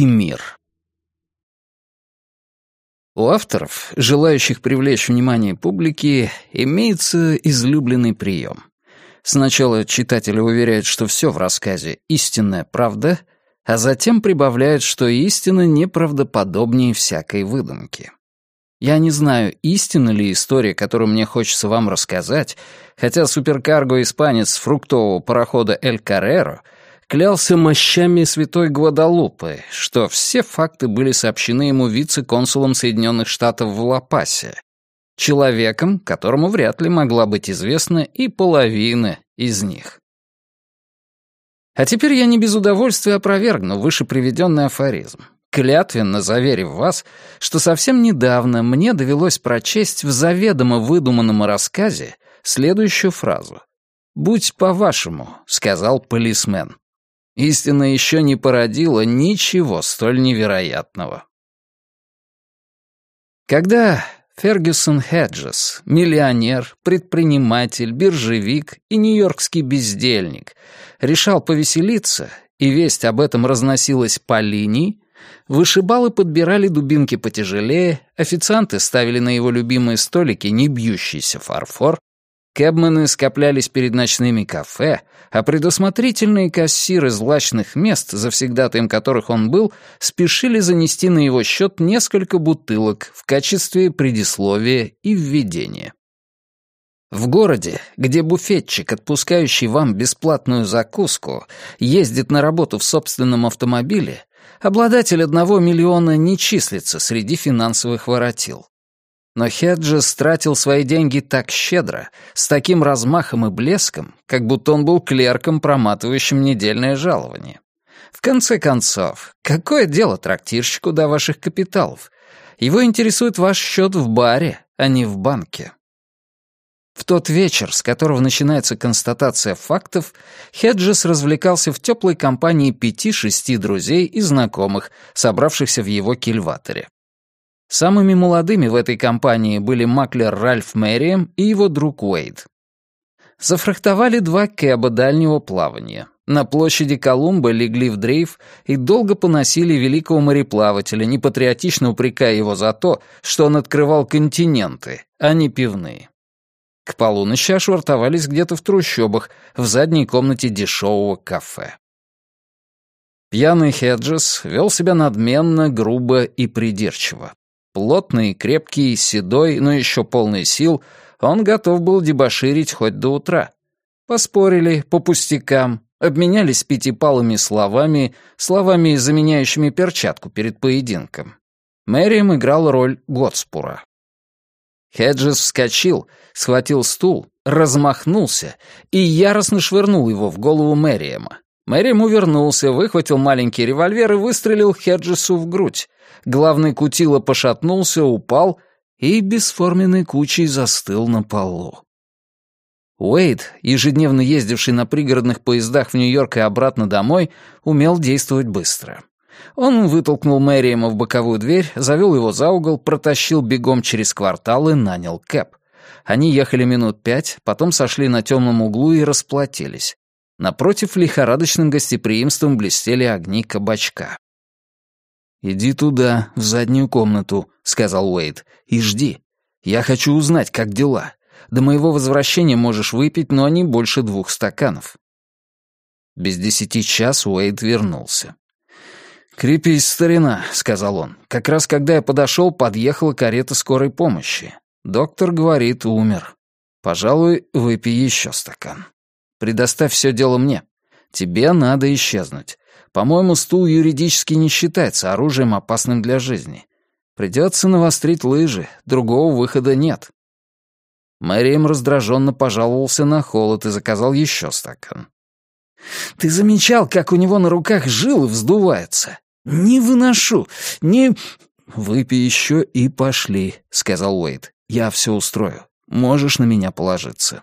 И мир. У авторов, желающих привлечь внимание публики, имеется излюбленный прием. Сначала читателя уверяют, что все в рассказе — истинная правда, а затем прибавляют, что истина неправдоподобнее всякой выдумки. Я не знаю, истинна ли история, которую мне хочется вам рассказать, хотя суперкарго-испанец фруктового парохода «Эль Карреро» клялся мощами святой Гвадалупы, что все факты были сообщены ему вице-консулом Соединенных Штатов в Ла-Пасе, человеком, которому вряд ли могла быть известна и половина из них. А теперь я не без удовольствия опровергну выше приведенный афоризм клятвенно заверив вас, что совсем недавно мне довелось прочесть в заведомо выдуманном рассказе следующую фразу. «Будь по-вашему», — сказал полисмен. Истина еще не породила ничего столь невероятного. Когда Фергюсон Хеджес, миллионер, предприниматель, биржевик и нью-йоркский бездельник, решал повеселиться, и весть об этом разносилась по линии, Вышибалы подбирали дубинки потяжелее, официанты ставили на его любимые столики не бьющийся фарфор, кэбмены скоплялись перед ночными кафе, а предусмотрительные кассиры злачных мест, завсегдатаем которых он был, спешили занести на его счет несколько бутылок в качестве предисловия и введения. В городе, где буфетчик, отпускающий вам бесплатную закуску, ездит на работу в собственном автомобиле, обладатель одного миллиона не числится среди финансовых воротил. Но Хеджес тратил свои деньги так щедро, с таким размахом и блеском, как будто он был клерком, проматывающим недельное жалование. В конце концов, какое дело трактирщику до ваших капиталов? Его интересует ваш счет в баре, а не в банке. В тот вечер, с которого начинается констатация фактов, Хеджес развлекался в теплой компании пяти-шести друзей и знакомых, собравшихся в его кильваторе. Самыми молодыми в этой компании были маклер Ральф Мэрием и его друг Уэйд. Зафрахтовали два кэба дальнего плавания. На площади Колумба легли в дрейф и долго поносили великого мореплавателя, непатриотично упрекая его за то, что он открывал континенты, а не пивные. К полуночи ошвартовались где-то в трущобах, в задней комнате дешевого кафе. Пьяный Хеджес вел себя надменно, грубо и придирчиво. Плотный, крепкий, седой, но еще полный сил, он готов был дебоширить хоть до утра. Поспорили по пустякам, обменялись пятипалыми словами, словами, заменяющими перчатку перед поединком. Мэрием играл роль Готспура. Хеджес вскочил, схватил стул, размахнулся и яростно швырнул его в голову Мэриэма. Мэриэм увернулся, выхватил маленький револьвер и выстрелил Хеджесу в грудь. Главный кутило пошатнулся, упал и бесформенной кучей застыл на полу. Уэйд, ежедневно ездивший на пригородных поездах в Нью-Йорк и обратно домой, умел действовать быстро. Он вытолкнул Мэриэма в боковую дверь, завел его за угол, протащил бегом через квартал и нанял кэп. Они ехали минут пять, потом сошли на темном углу и расплатились. Напротив лихорадочным гостеприимством блестели огни кабачка. «Иди туда, в заднюю комнату», — сказал Уэйд, — «и жди. Я хочу узнать, как дела. До моего возвращения можешь выпить, но не больше двух стаканов». Без десяти час Уэйд вернулся. «Крепись, старина», — сказал он. «Как раз когда я подошел, подъехала карета скорой помощи. Доктор говорит, умер. Пожалуй, выпей еще стакан. Предоставь все дело мне. Тебе надо исчезнуть. По-моему, стул юридически не считается оружием, опасным для жизни. Придется навострить лыжи, другого выхода нет». Мэрием раздраженно пожаловался на холод и заказал еще стакан. «Ты замечал, как у него на руках жилы вздуваются? «Не выношу! Не...» «Выпей еще и пошли», — сказал Уэйд. «Я все устрою. Можешь на меня положиться».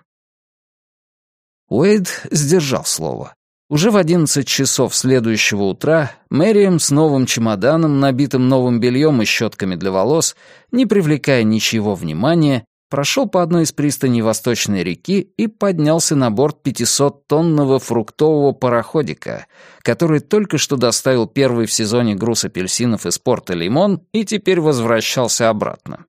Уэйд сдержал слово. Уже в одиннадцать часов следующего утра Мэрием с новым чемоданом, набитым новым бельем и щетками для волос, не привлекая ничего внимания, прошел по одной из пристаней Восточной реки и поднялся на борт 500-тонного фруктового пароходика, который только что доставил первый в сезоне груз апельсинов из порта Лимон и теперь возвращался обратно.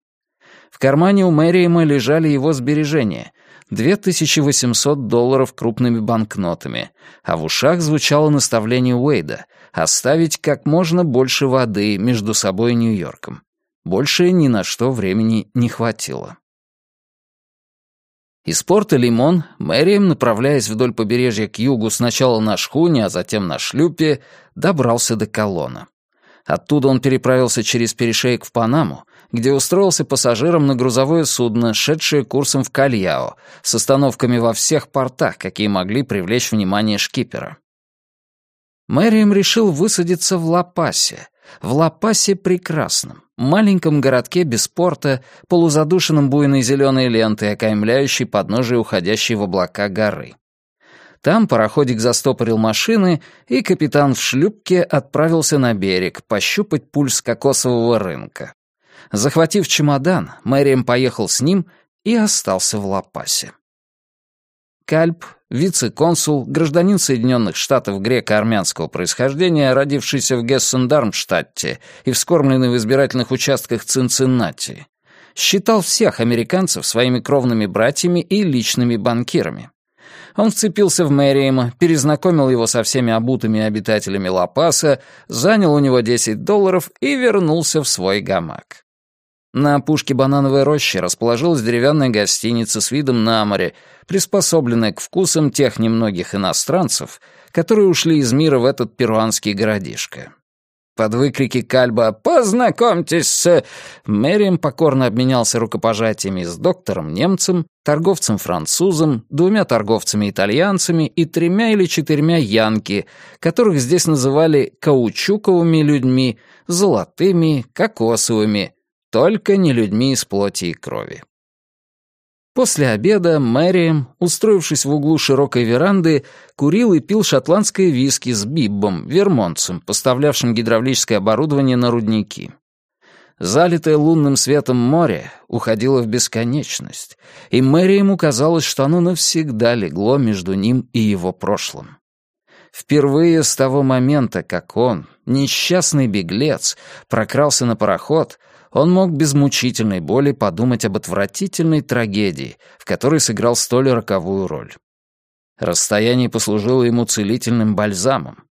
В кармане у Мэриэма лежали его сбережения — 2800 долларов крупными банкнотами, а в ушах звучало наставление Уэйда — оставить как можно больше воды между собой и Нью-Йорком. Больше ни на что времени не хватило. Из порта Лимон Мэрием, направляясь вдоль побережья к югу сначала на шхуне, а затем на шлюпе, добрался до Колона. Оттуда он переправился через перешейк в Панаму, где устроился пассажиром на грузовое судно, шедшее курсом в Кальяо, с остановками во всех портах, какие могли привлечь внимание шкипера. Мэрием решил высадиться в Ла-Пасе, в Ла-Пасе прекрасном, маленьком городке без порта, полузадушенном буйной зеленой лентой, окаймляющей подножие уходящей в облака горы. Там пароходик застопорил машины, и капитан в шлюпке отправился на берег пощупать пульс кокосового рынка. Захватив чемодан, Мэрием поехал с ним и остался в Лапасе. Кальп, вице-консул, гражданин Соединенных Штатов греко-армянского происхождения, родившийся в Гессен-Дармштадте и вскормленный в избирательных участках Цинциннати, считал всех американцев своими кровными братьями и личными банкирами. Он вцепился в Мэриэма, перезнакомил его со всеми обутыми обитателями Ла-Паса, занял у него 10 долларов и вернулся в свой гамак. На опушке банановой рощи расположилась деревянная гостиница с видом на море, приспособленная к вкусам тех немногих иностранцев, которые ушли из мира в этот перуанский городишко. Под выкрики Кальба «Познакомьтесь с...» Мэрием покорно обменялся рукопожатиями с доктором-немцем, торговцем-французом, двумя торговцами-итальянцами и тремя или четырьмя янки, которых здесь называли каучуковыми людьми, золотыми, кокосовыми, только не людьми из плоти и крови. После обеда Мэрием, устроившись в углу широкой веранды, курил и пил шотландское виски с Биббом, вермонтцем, поставлявшим гидравлическое оборудование на рудники. Залитое лунным светом море уходило в бесконечность, и Мэриему казалось, что оно навсегда легло между ним и его прошлым. Впервые с того момента, как он, несчастный беглец, прокрался на пароход, он мог без мучительной боли подумать об отвратительной трагедии, в которой сыграл столь роковую роль. Расстояние послужило ему целительным бальзамом.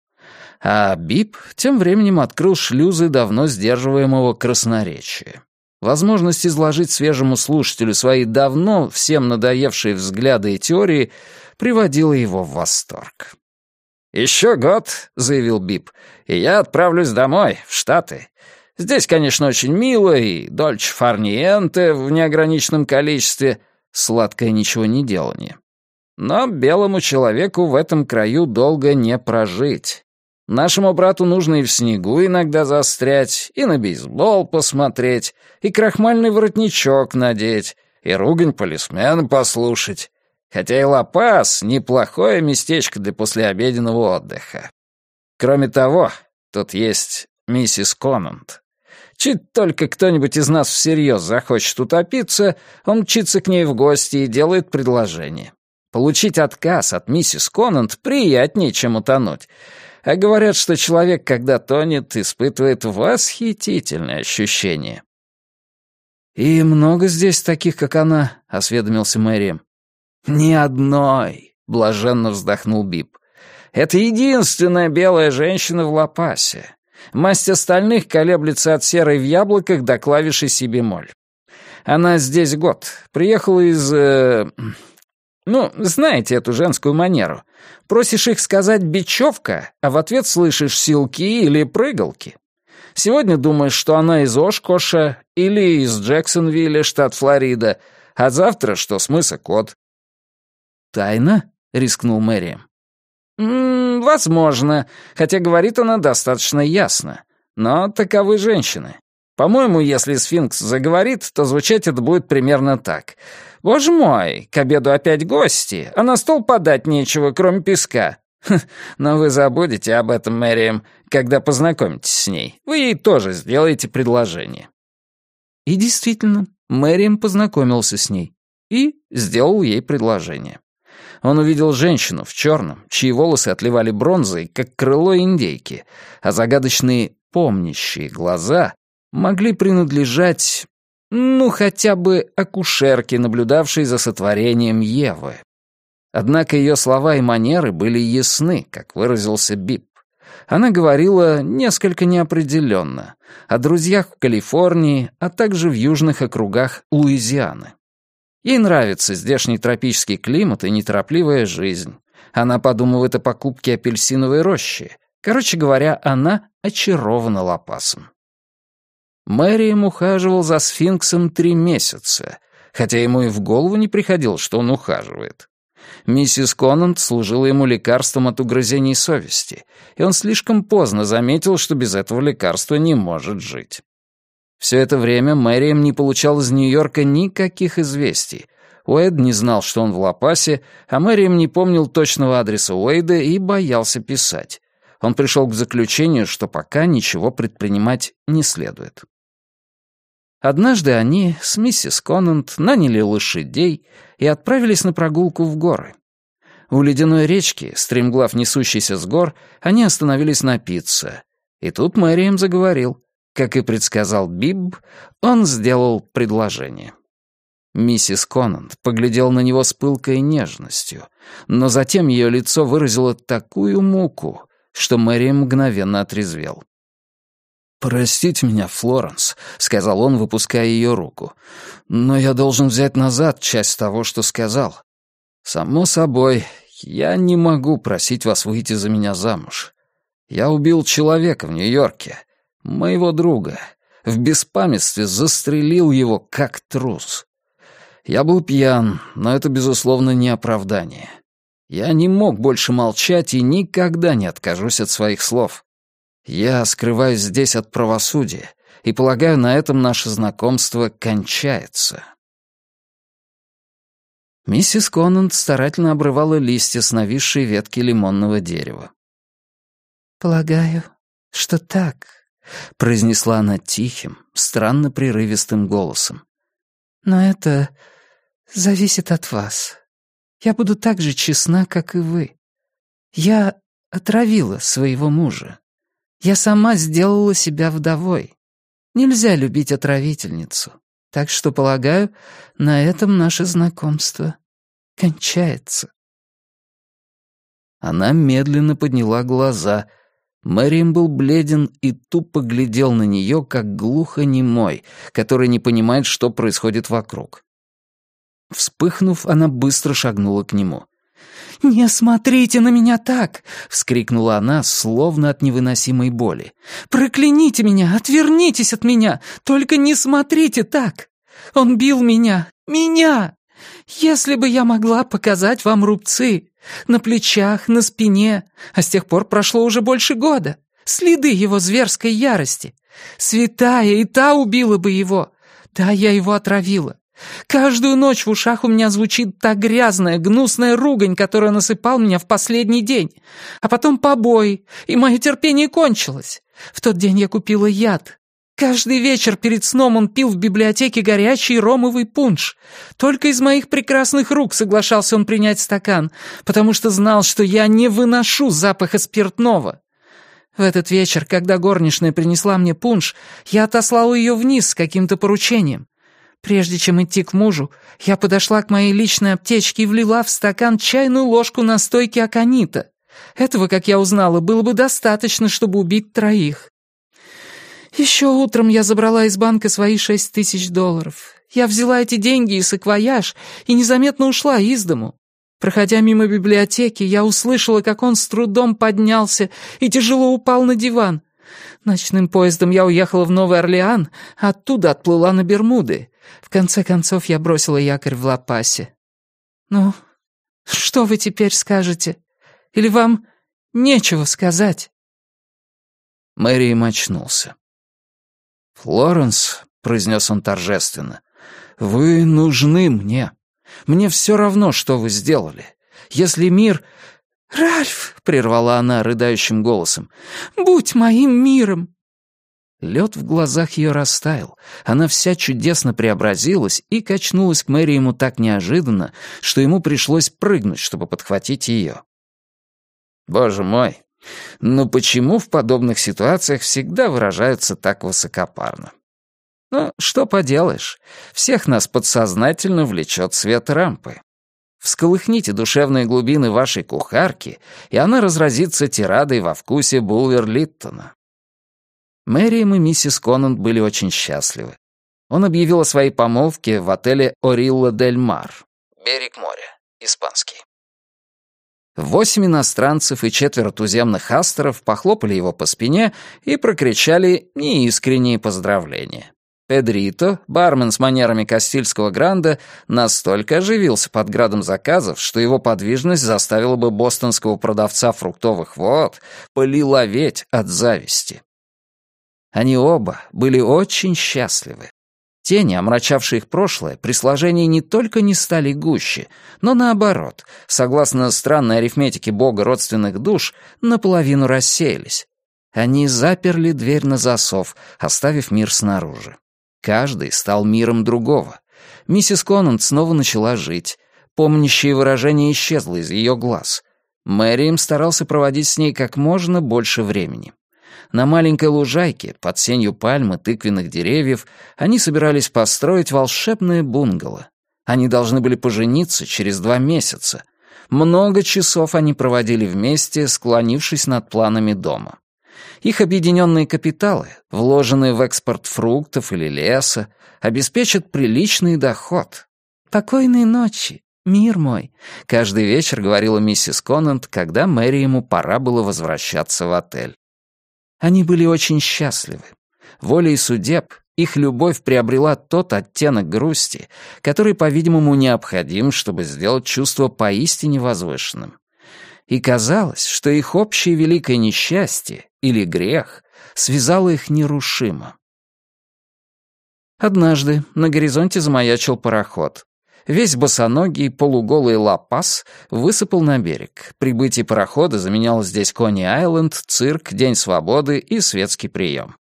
А Бип тем временем открыл шлюзы давно сдерживаемого красноречия. Возможность изложить свежему слушателю свои давно всем надоевшие взгляды и теории приводила его в восторг. «Еще год», — заявил Бип, — «и я отправлюсь домой, в Штаты. Здесь, конечно, очень мило, и дольч фарниенте в неограниченном количестве, сладкое ничего не делание. Но белому человеку в этом краю долго не прожить. Нашему брату нужно и в снегу иногда застрять, и на бейсбол посмотреть, и крахмальный воротничок надеть, и ругань полисмена послушать. Хотя и Лапас — неплохое местечко для послеобеденного отдыха. Кроме того, тут есть миссис Конант. Чуть только кто-нибудь из нас всерьез захочет утопиться, он мчится к ней в гости и делает предложение. Получить отказ от миссис Конант приятнее, чем утонуть. А говорят, что человек, когда тонет, испытывает восхитительное ощущение. «И много здесь таких, как она?» — осведомился Мэрием. «Ни одной», — блаженно вздохнул Бип. «Это единственная белая женщина в Лапасе. Масть остальных колеблется от серой в яблоках до клавиши си бемоль. Она здесь год. Приехала из... Э, ну, знаете эту женскую манеру. Просишь их сказать «бечевка», а в ответ слышишь «силки» или «прыгалки». Сегодня думаешь, что она из Ошкоша или из Джексонвилля, штат Флорида, а завтра, что с мыса Кот. «Тайна?» — рискнул Мэри. «М «Возможно, хотя говорит она достаточно ясно. Но таковы женщины. По-моему, если сфинкс заговорит, то звучать это будет примерно так. «Боже мой, к обеду опять гости, а на стол подать нечего, кроме песка». Но вы забудете об этом, Мэрием, когда познакомитесь с ней. Вы ей тоже сделаете предложение. И действительно, Мэрием познакомился с ней и сделал ей предложение. Он увидел женщину в черном, чьи волосы отливали бронзой, как крыло индейки, а загадочные помнящие глаза могли принадлежать, ну, хотя бы акушерке, наблюдавшей за сотворением Евы. Однако ее слова и манеры были ясны, как выразился Бип. Она говорила несколько неопределенно о друзьях в Калифорнии, а также в южных округах Луизианы. Ей нравится здешний тропический климат и неторопливая жизнь. Она подумывает о покупке апельсиновой рощи. Короче говоря, она очарована Лопасом. Мэрием ухаживал за сфинксом три месяца, хотя ему и в голову не приходило, что он ухаживает. Миссис Конант служила ему лекарством от угрызений совести, и он слишком поздно заметил, что без этого лекарства не может жить. Все это время Мэрием не получал из Нью-Йорка никаких известий. Уэд не знал, что он в Лапасе, а Мэрием не помнил точного адреса Уэйда и боялся писать. Он пришел к заключению, что пока ничего предпринимать не следует. Однажды они с миссис Конант наняли лошадей и отправились на прогулку в горы. У ледяной речки, стремглав несущейся с гор, они остановились напиться. И тут Мэрием заговорил. Как и предсказал Биб, он сделал предложение. Миссис Конант поглядел на него с пылкой нежностью, но затем ее лицо выразило такую муку, что Мэрием мгновенно отрезвел. «Простите меня, Флоренс», — сказал он, выпуская ее руку. «Но я должен взять назад часть того, что сказал. Само собой, я не могу просить вас выйти за меня замуж. Я убил человека в Нью-Йорке, моего друга. В беспамятстве застрелил его, как трус. Я был пьян, но это, безусловно, не оправдание. Я не мог больше молчать и никогда не откажусь от своих слов. Я скрываюсь здесь от правосудия, и, полагаю, на этом наше знакомство кончается. Миссис Конант старательно обрывала листья с нависшей ветки лимонного дерева. «Полагаю, что так», — произнесла она тихим, странно прерывистым голосом. «Но это зависит от вас. Я буду так же честна, как и вы. Я отравила своего мужа. Я сама сделала себя вдовой. Нельзя любить отравительницу. Так что, полагаю, на этом наше знакомство кончается. Она медленно подняла глаза. Мэрием был бледен и тупо глядел на нее, как глухонемой, который не понимает, что происходит вокруг. Вспыхнув, она быстро шагнула к нему. «Не смотрите на меня так!» — вскрикнула она, словно от невыносимой боли. «Прокляните меня! Отвернитесь от меня! Только не смотрите так! Он бил меня! Меня! Если бы я могла показать вам рубцы на плечах, на спине, а с тех пор прошло уже больше года, следы его зверской ярости. Святая и та убила бы его. Да, я его отравила. Каждую ночь в ушах у меня звучит та грязная, гнусная ругань, которая насыпал меня в последний день. А потом побои, и мое терпение кончилось. В тот день я купила яд. Каждый вечер перед сном он пил в библиотеке горячий ромовый пунш. Только из моих прекрасных рук соглашался он принять стакан, потому что знал, что я не выношу запаха спиртного. В этот вечер, когда горничная принесла мне пунш, я отослал ее вниз с каким-то поручением. Прежде чем идти к мужу, я подошла к моей личной аптечке и влила в стакан чайную ложку настойки аконита. Этого, как я узнала, было бы достаточно, чтобы убить троих. Еще утром я забрала из банка свои шесть тысяч долларов. Я взяла эти деньги и саквояж и незаметно ушла из дому. Проходя мимо библиотеки, я услышала, как он с трудом поднялся и тяжело упал на диван. Ночным поездом я уехала в Новый Орлеан, оттуда отплыла на Бермуды. В конце концов, я бросила якорь в Ла-Пасе. Ну, что вы теперь скажете? Или вам нечего сказать?» Мэри очнулся. «Флоренс», — произнес он торжественно, — «вы нужны мне. Мне все равно, что вы сделали. Если мир...» «Ральф!» — прервала она рыдающим голосом. «Будь моим миром! Лед в глазах ее растаял. Она вся чудесно преобразилась и качнулась к Мэри ему так неожиданно, что ему пришлось прыгнуть, чтобы подхватить ее. Боже мой, ну почему в подобных ситуациях всегда выражаются так высокопарно? Ну, что поделаешь, всех нас подсознательно влечет свет рампы. Всколыхните душевные глубины вашей кухарки, и она разразится тирадой во вкусе Булвер-Литтона. Мэрием и миссис Конант были очень счастливы. Он объявил о своей помолвке в отеле «Орилла дель Мар». Берег моря. Испанский. Восемь иностранцев и четверо туземных астеров похлопали его по спине и прокричали неискренние поздравления. Педрито, бармен с манерами Кастильского Гранда, настолько оживился под градом заказов, что его подвижность заставила бы бостонского продавца фруктовых вод полиловеть от зависти. Они оба были очень счастливы. Тени, омрачавшие их прошлое, при сложении не только не стали гуще, но наоборот, согласно странной арифметике бога родственных душ, наполовину рассеялись. Они заперли дверь на засов, оставив мир снаружи. Каждый стал миром другого. Миссис Конант снова начала жить. Помнящее выражение исчезло из ее глаз. Мэри им старался проводить с ней как можно больше времени. На маленькой лужайке, под сенью пальмы, тыквенных деревьев, они собирались построить волшебное бунгало. Они должны были пожениться через два месяца. Много часов они проводили вместе, склонившись над планами дома. Их объединенные капиталы, вложенные в экспорт фруктов или леса, обеспечат приличный доход. «Покойной ночи, мир мой», — каждый вечер говорила миссис Конант, когда Мэри ему пора было возвращаться в отель. Они были очень счастливы. Волей судеб их любовь приобрела тот оттенок грусти, который, по-видимому, необходим, чтобы сделать чувство поистине возвышенным. И казалось, что их общее великое несчастье или грех связало их нерушимо. Однажды на горизонте замаячил пароход. Весь босоногий, полуголый лапас высыпал на берег. Прибытие парохода заменяло здесь Кони-Айленд, цирк, День свободы и светский прием.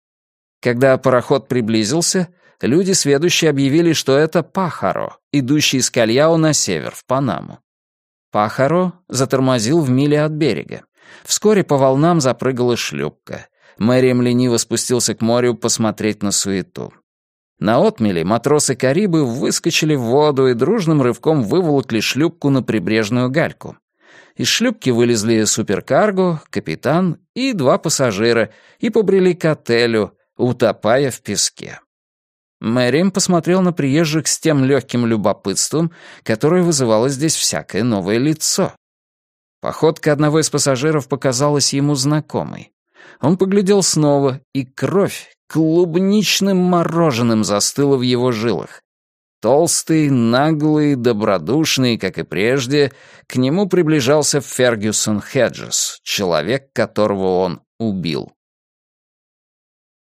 Когда пароход приблизился, люди сведущие объявили, что это Пахаро, идущий из Кальяо на север, в Панаму. Пахаро затормозил в миле от берега. Вскоре по волнам запрыгала шлюпка. Мэрием лениво спустился к морю посмотреть на суету. На отмеле матросы Карибы выскочили в воду и дружным рывком выволокли шлюпку на прибрежную гальку. Из шлюпки вылезли суперкарго, капитан и два пассажира и побрели к отелю, утопая в песке. Мэрием посмотрел на приезжих с тем легким любопытством, которое вызывало здесь всякое новое лицо. Походка одного из пассажиров показалась ему знакомой. Он поглядел снова, и кровь клубничным мороженым застыла в его жилах. Толстый, наглый, добродушный, как и прежде, к нему приближался Фергюсон Хеджес, человек, которого он убил.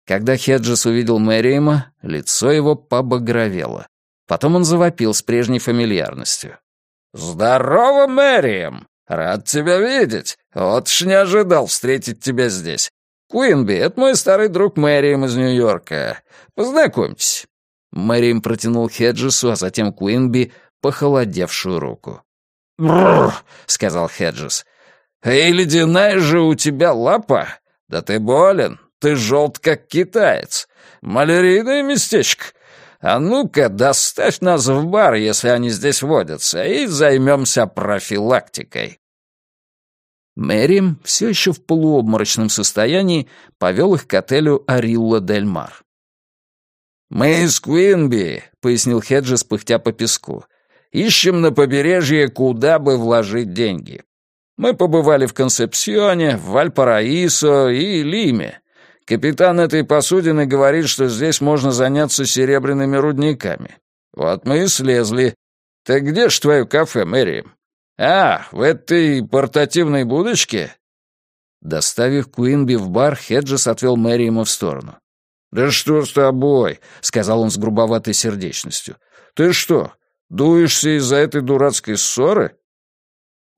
Когда Хеджес увидел Мэриэма, лицо его побагровело. Потом он завопил с прежней фамильярностью. «Здорово, Мэриэм! Рад тебя видеть. Вот ж не ожидал встретить тебя здесь. Куинби, это мой старый друг Мэриэм из Нью-Йорка. Познакомьтесь». Мэриэм протянул Хеджесу, а затем Куинби похолодевшую руку. «Бррр», — сказал Хеджес. «Эй, ледяная же у тебя лапа! Да ты болен, ты желт, как китаец. Малярийное местечко. А ну-ка, доставь нас в бар, если они здесь водятся, и займемся профилактикой». Мэрим, все еще в полуобморочном состоянии, повел их к отелю «Арилла Дель Мар». «Мы из Куинби», — пояснил Хеджес, пыхтя по песку. «Ищем на побережье, куда бы вложить деньги. Мы побывали в Консепсионе, в Вальпараисо и Лиме. Капитан этой посудины говорит, что здесь можно заняться серебряными рудниками. Вот мы и слезли. Так где ж твое кафе, Мэри? А, в этой портативной будочке?» Доставив Куинби в бар, Хеджес отвел Мэри ему в сторону. «Да что с тобой?» — сказал он с грубоватой сердечностью. «Ты что, дуешься из-за этой дурацкой ссоры?»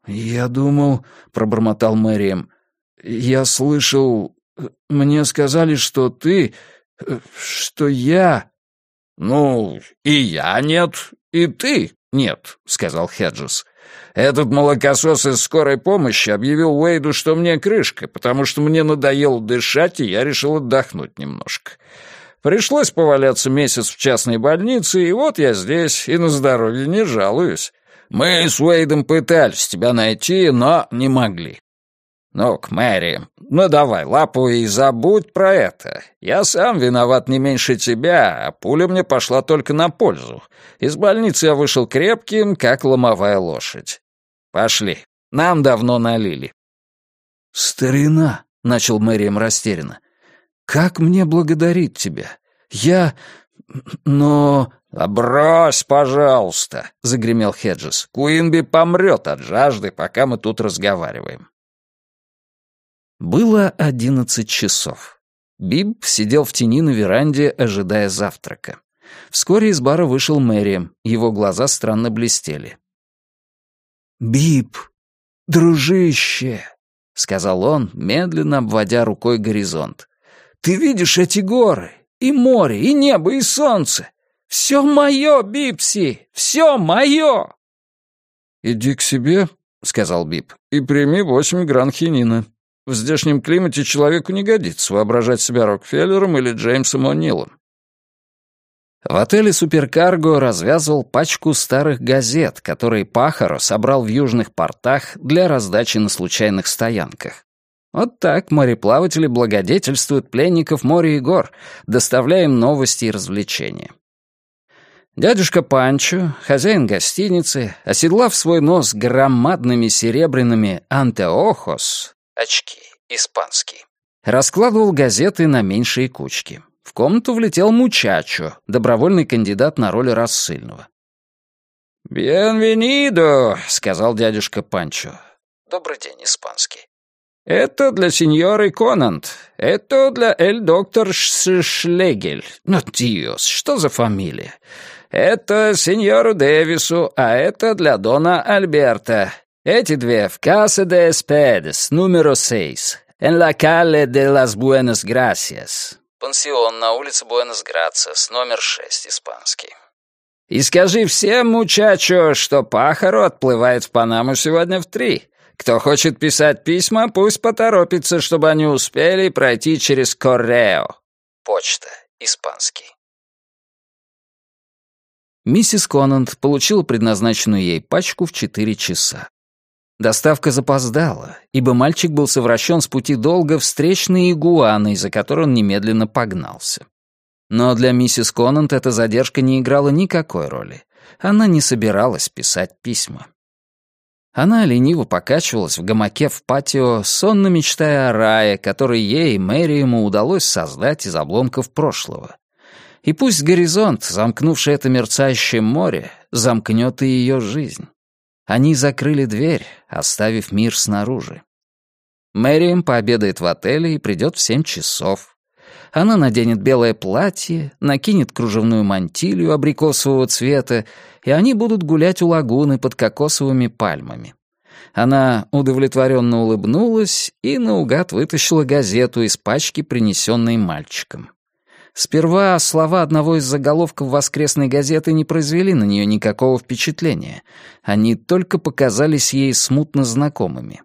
«Я думал», — пробормотал Мэрием, — «я слышал, мне сказали, что ты... что я...» «Ну, и я нет, и ты нет», — сказал Хеджес. «Этот молокосос из скорой помощи объявил Уэйду, что мне крышка, потому что мне надоело дышать, и я решил отдохнуть немножко. Пришлось поваляться месяц в частной больнице, и вот я здесь, и на здоровье не жалуюсь. Мы с Уэйдом пытались тебя найти, но не могли. «Ну-ка, Мэри, ну давай лапу и забудь про это. Я сам виноват не меньше тебя, а пуля мне пошла только на пользу. Из больницы я вышел крепким, как ломовая лошадь. Пошли, нам давно налили». «Старина», — начал Мэрием растерянно, — «как мне благодарить тебя? Я... но...» «А брось, пожалуйста», — загремел Хеджес. «Куинби помрет от жажды, пока мы тут разговариваем». Было одиннадцать часов. Биб сидел в тени на веранде, ожидая завтрака. Вскоре из бара вышел Мэрием, его глаза странно блестели. «Биб, дружище», — сказал он, медленно обводя рукой горизонт. «Ты видишь эти горы? И море, и небо, и солнце? Все мое, Бипси, все мое!» «Иди к себе», — сказал Бип, — «и прими восемь гран хинина». В здешнем климате человеку не годится воображать себя Рокфеллером или Джеймсом О'Нилом. В отеле «Суперкарго» развязывал пачку старых газет, которые Пахаро собрал в южных портах для раздачи на случайных стоянках. Вот так мореплаватели благодетельствуют пленников моря и гор, доставляя им новости и развлечения. Дядюшка Панчо, хозяин гостиницы, оседлав свой нос громадными серебряными «антеохос», Очки. Испанский. Раскладывал газеты на меньшие кучки. В комнату влетел Мучачо, добровольный кандидат на роль рассыльного. «Бенвенидо», — сказал дядюшка Панчо. «Добрый день, испанский». «Это для сеньоры Конант. Это для эль-доктор Шлегель. Ну, диос, что за фамилия? Это сеньору Дэвису, а это для дона Альберта. Эти две в Casa de Espedes, número 6, en la calle de las Buenas Gracias. Пансион на улице Буэнос-Грациас, номер 6, испанский. И скажи всем, мучачо, что Пахару отплывает в Панаму сегодня в три. Кто хочет писать письма, пусть поторопится, чтобы они успели пройти через Коррео. Почта, испанский. Миссис Конант получила предназначенную ей пачку в четыре часа. Доставка запоздала, ибо мальчик был совращен с пути долго встречной игуаной, за которой он немедленно погнался. Но для миссис Конант эта задержка не играла никакой роли. Она не собиралась писать письма. Она лениво покачивалась в гамаке в патио, сонно мечтая о рае, который ей, Мэри, ему удалось создать из обломков прошлого. И пусть горизонт, замкнувший это мерцающее море, замкнет и ее жизнь. Они закрыли дверь, оставив мир снаружи. Мэрием пообедает в отеле и придет в семь часов. Она наденет белое платье, накинет кружевную мантилью абрикосового цвета, и они будут гулять у лагуны под кокосовыми пальмами. Она удовлетворенно улыбнулась и наугад вытащила газету из пачки, принесенной мальчиком. Сперва слова одного из заголовков воскресной газеты не произвели на нее никакого впечатления. Они только показались ей смутно знакомыми.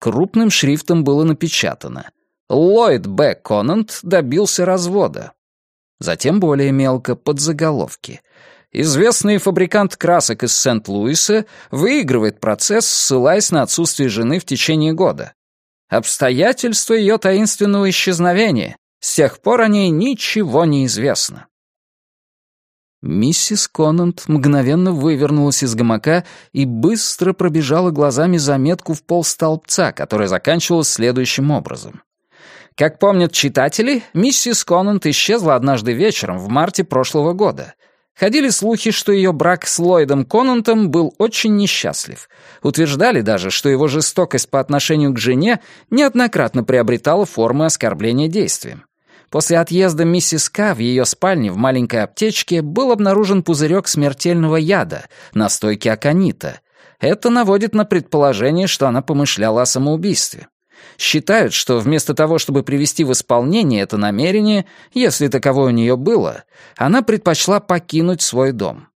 Крупным шрифтом было напечатано «Ллойд Б. Конант добился развода». Затем более мелко, под заголовки. Известный фабрикант красок из Сент-Луиса выигрывает процесс, ссылаясь на отсутствие жены в течение года. Обстоятельства ее таинственного исчезновения. С тех пор о ней ничего не известно. Миссис Конант мгновенно вывернулась из гамака и быстро пробежала глазами заметку в пол столбца, которая заканчивалась следующим образом. Как помнят читатели, миссис Конант исчезла однажды вечером в марте прошлого года. Ходили слухи, что ее брак с Ллойдом Конантом был очень несчастлив. Утверждали даже, что его жестокость по отношению к жене неоднократно приобретала формы оскорбления действием. После отъезда миссис К в ее спальне в маленькой аптечке был обнаружен пузырек смертельного яда, настойки аконита. Это наводит на предположение, что она помышляла о самоубийстве. Считают, что вместо того, чтобы привести в исполнение это намерение, если таковое у нее было, она предпочла покинуть свой дом.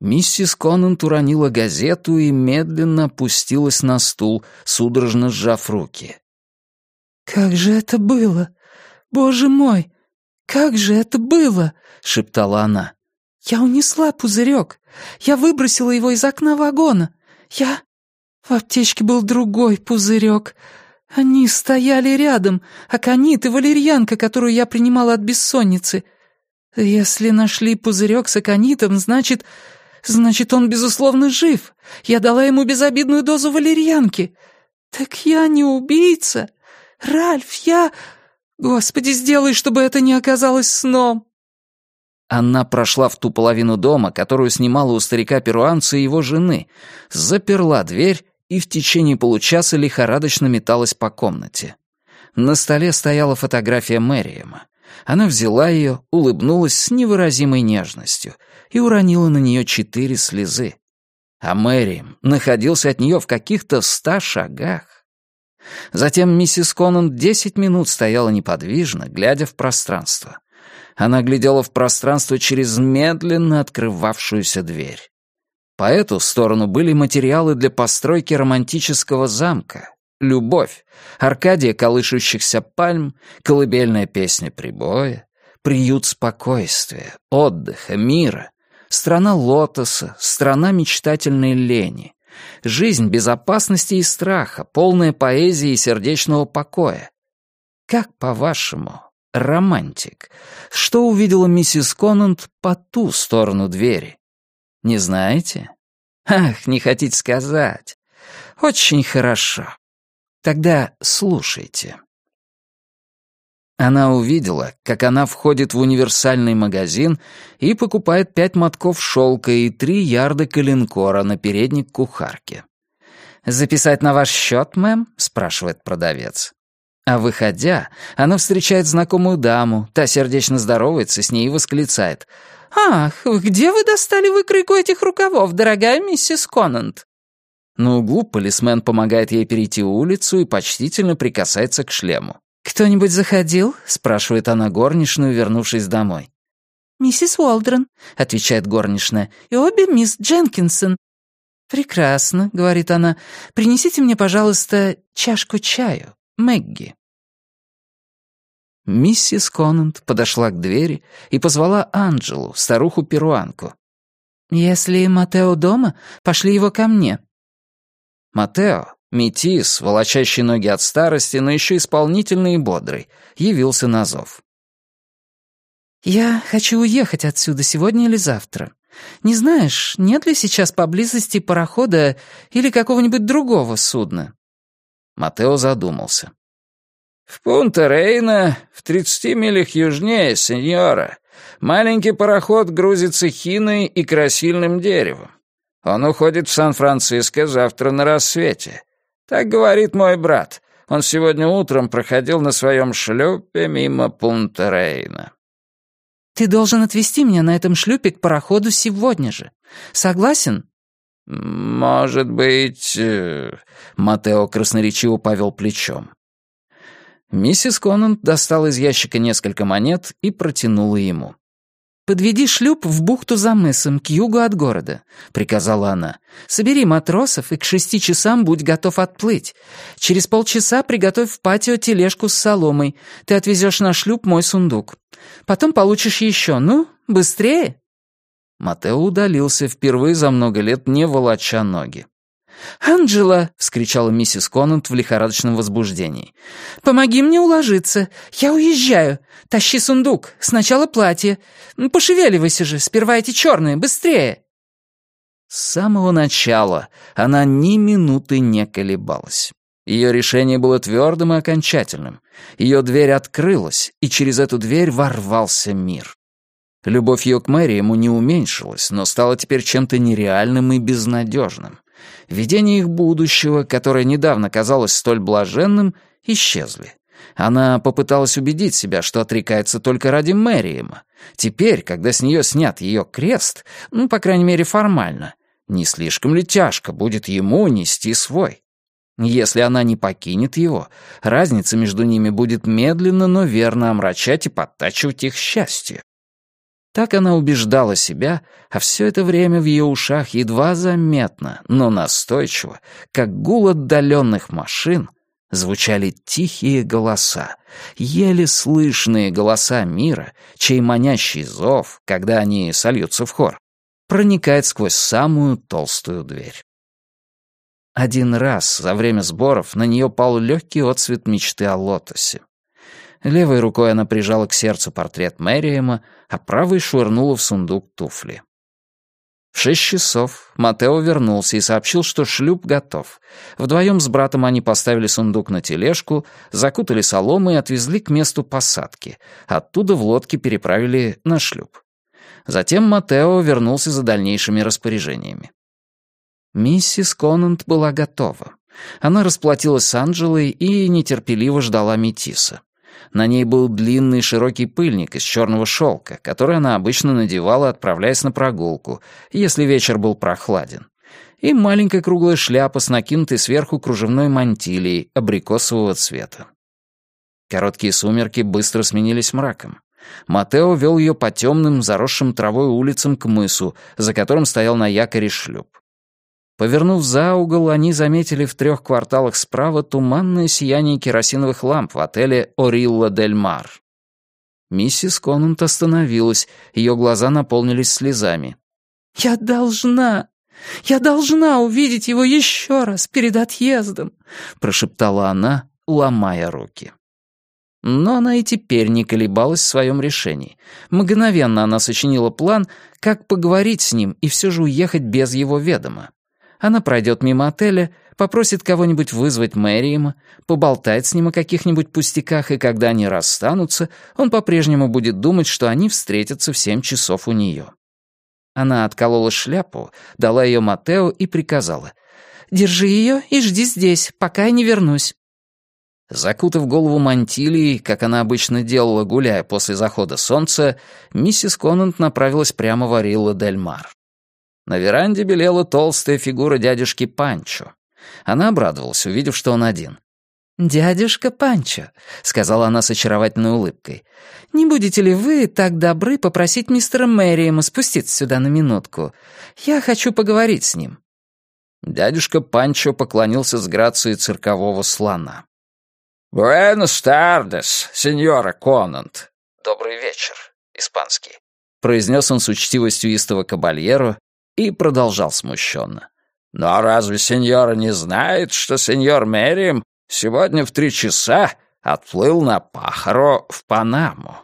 Миссис Конант уронила газету и медленно опустилась на стул, судорожно сжав руки. «Как же это было? Боже мой! Как же это было?» — шептала она. «Я унесла пузырек. Я выбросила его из окна вагона. Я... В аптечке был другой пузырек. Они стояли рядом, аконит и валерьянка, которую я принимала от бессонницы. Если нашли пузырек с аконитом, значит... Значит, он, безусловно, жив. Я дала ему безобидную дозу валерьянки. Так я не убийца. Ральф, я... Господи, сделай, чтобы это не оказалось сном. Она прошла в ту половину дома, которую снимала у старика-перуанца и его жены, заперла дверь и в течение получаса лихорадочно металась по комнате. На столе стояла фотография Мэриэма. Она взяла ее, улыбнулась с невыразимой нежностью и уронила на нее четыре слезы. А Мэриэм находился от нее в каких-то ста шагах. Затем миссис Конан десять минут стояла неподвижно, глядя в пространство — она глядела в пространство через медленно открывавшуюся дверь. По эту сторону были материалы для постройки романтического замка. Любовь, Аркадия колышущихся пальм, колыбельная песня прибоя, приют спокойствия, отдыха, мира, страна лотоса, страна мечтательной лени, жизнь безопасности и страха, полная поэзии и сердечного покоя. Как, по-вашему, романтик. Что увидела миссис Конант по ту сторону двери? Не знаете? Ах, не хотите сказать. Очень хорошо. Тогда слушайте. Она увидела, как она входит в универсальный магазин и покупает пять мотков шелка и три ярда коленкора на передник кухарки. «Записать на ваш счет, мэм?» — спрашивает продавец. А выходя, она встречает знакомую даму, та сердечно здоровается с ней и восклицает. «Ах, где вы достали выкройку этих рукавов, дорогая миссис Конант?» На углу полисмен помогает ей перейти улицу и почтительно прикасается к шлему. «Кто-нибудь заходил?» — спрашивает она горничную, вернувшись домой. «Миссис Уолдрон», — отвечает горничная, — «и обе мисс Дженкинсон». «Прекрасно», — говорит она, — «принесите мне, пожалуйста, чашку чаю». Мэгги. Миссис Конант подошла к двери и позвала Анджелу, старуху-перуанку. «Если Матео дома, пошли его ко мне». Матео, метис, волочащий ноги от старости, но еще исполнительный и бодрый, явился на зов. «Я хочу уехать отсюда сегодня или завтра. Не знаешь, нет ли сейчас поблизости парохода или какого-нибудь другого судна?» Матео задумался. «В Пунта-Рейна, в тридцати милях южнее, сеньора, маленький пароход грузится хиной и красильным деревом. Он уходит в Сан-Франциско завтра на рассвете. Так говорит мой брат. Он сегодня утром проходил на своем шлюпе мимо Пунта-Рейна». «Ты должен отвезти меня на этом шлюпе к пароходу сегодня же. Согласен?» «Может быть...» э, Матео красноречиво повел плечом. Миссис Конант достала из ящика несколько монет и протянула ему. «Подведи шлюп в бухту за мысом, к югу от города», — приказала она. «Собери матросов и к шести часам будь готов отплыть. Через полчаса приготовь в патио тележку с соломой. Ты отвезешь на шлюп мой сундук. Потом получишь еще. Ну, быстрее!» Матео удалился впервые за много лет, не волоча ноги. «Анджела!» — вскричала миссис Конант в лихорадочном возбуждении. «Помоги мне уложиться. Я уезжаю. Тащи сундук. Сначала платье. Пошевеливайся же. Сперва эти черные. Быстрее!» С самого начала она ни минуты не колебалась. Ее решение было твердым и окончательным. Ее дверь открылась, и через эту дверь ворвался мир. Любовь ее к Мэри ему не уменьшилась, но стала теперь чем-то нереальным и безнадежным. Видения их будущего, которое недавно казалось столь блаженным, исчезли. Она попыталась убедить себя, что отрекается только ради Мэриэма. Теперь, когда с нее снят ее крест, ну, по крайней мере, формально, не слишком ли тяжко будет ему нести свой? Если она не покинет его, разница между ними будет медленно, но верно омрачать и подтачивать их счастье. Так она убеждала себя, а все это время в ее ушах едва заметно, но настойчиво, как гул отдаленных машин, звучали тихие голоса, еле слышные голоса мира, чей манящий зов, когда они сольются в хор, проникает сквозь самую толстую дверь. Один раз за время сборов на нее пал легкий отцвет мечты о лотосе. Левой рукой она прижала к сердцу портрет Мэриэма, а правой швырнула в сундук туфли. В шесть часов Матео вернулся и сообщил, что шлюп готов. Вдвоем с братом они поставили сундук на тележку, закутали соломой и отвезли к месту посадки. Оттуда в лодке переправили на шлюп. Затем Матео вернулся за дальнейшими распоряжениями. Миссис Конант была готова. Она расплатилась с Анджелой и нетерпеливо ждала Метиса. На ней был длинный широкий пыльник из черного шелка, который она обычно надевала, отправляясь на прогулку, если вечер был прохладен. И маленькая круглая шляпа с накинутой сверху кружевной мантилией абрикосового цвета. Короткие сумерки быстро сменились мраком. Матео вел ее по темным, заросшим травой улицам к мысу, за которым стоял на якоре шлюп. Повернув за угол, они заметили в трех кварталах справа туманное сияние керосиновых ламп в отеле «Орилла дель Мар». Миссис Конант остановилась, ее глаза наполнились слезами. «Я должна, я должна увидеть его еще раз перед отъездом», прошептала она, ломая руки. Но она и теперь не колебалась в своем решении. Мгновенно она сочинила план, как поговорить с ним и все же уехать без его ведома. Она пройдет мимо отеля, попросит кого-нибудь вызвать Мэриема, поболтает с ним о каких-нибудь пустяках, и когда они расстанутся, он по-прежнему будет думать, что они встретятся в семь часов у нее. Она отколола шляпу, дала ее Матео и приказала. «Держи ее и жди здесь, пока я не вернусь». Закутав голову мантилией, как она обычно делала, гуляя после захода солнца, миссис Конант направилась прямо в Арилла дель Мар. На веранде белела толстая фигура дядюшки Панчо. Она обрадовалась, увидев, что он один. «Дядюшка Панчо», — сказала она с очаровательной улыбкой, «не будете ли вы так добры попросить мистера Мэриэма спуститься сюда на минутку? Я хочу поговорить с ним». Дядюшка Панчо поклонился с грацией циркового слона. «Буэнос тардес, сеньора Конант». «Добрый вечер, испанский», — произнес он с учтивостью истого кабальеро и продолжал смущенно. «Но разве сеньора не знает, что сеньор Мэрием сегодня в три часа отплыл на Пахаро в Панаму?»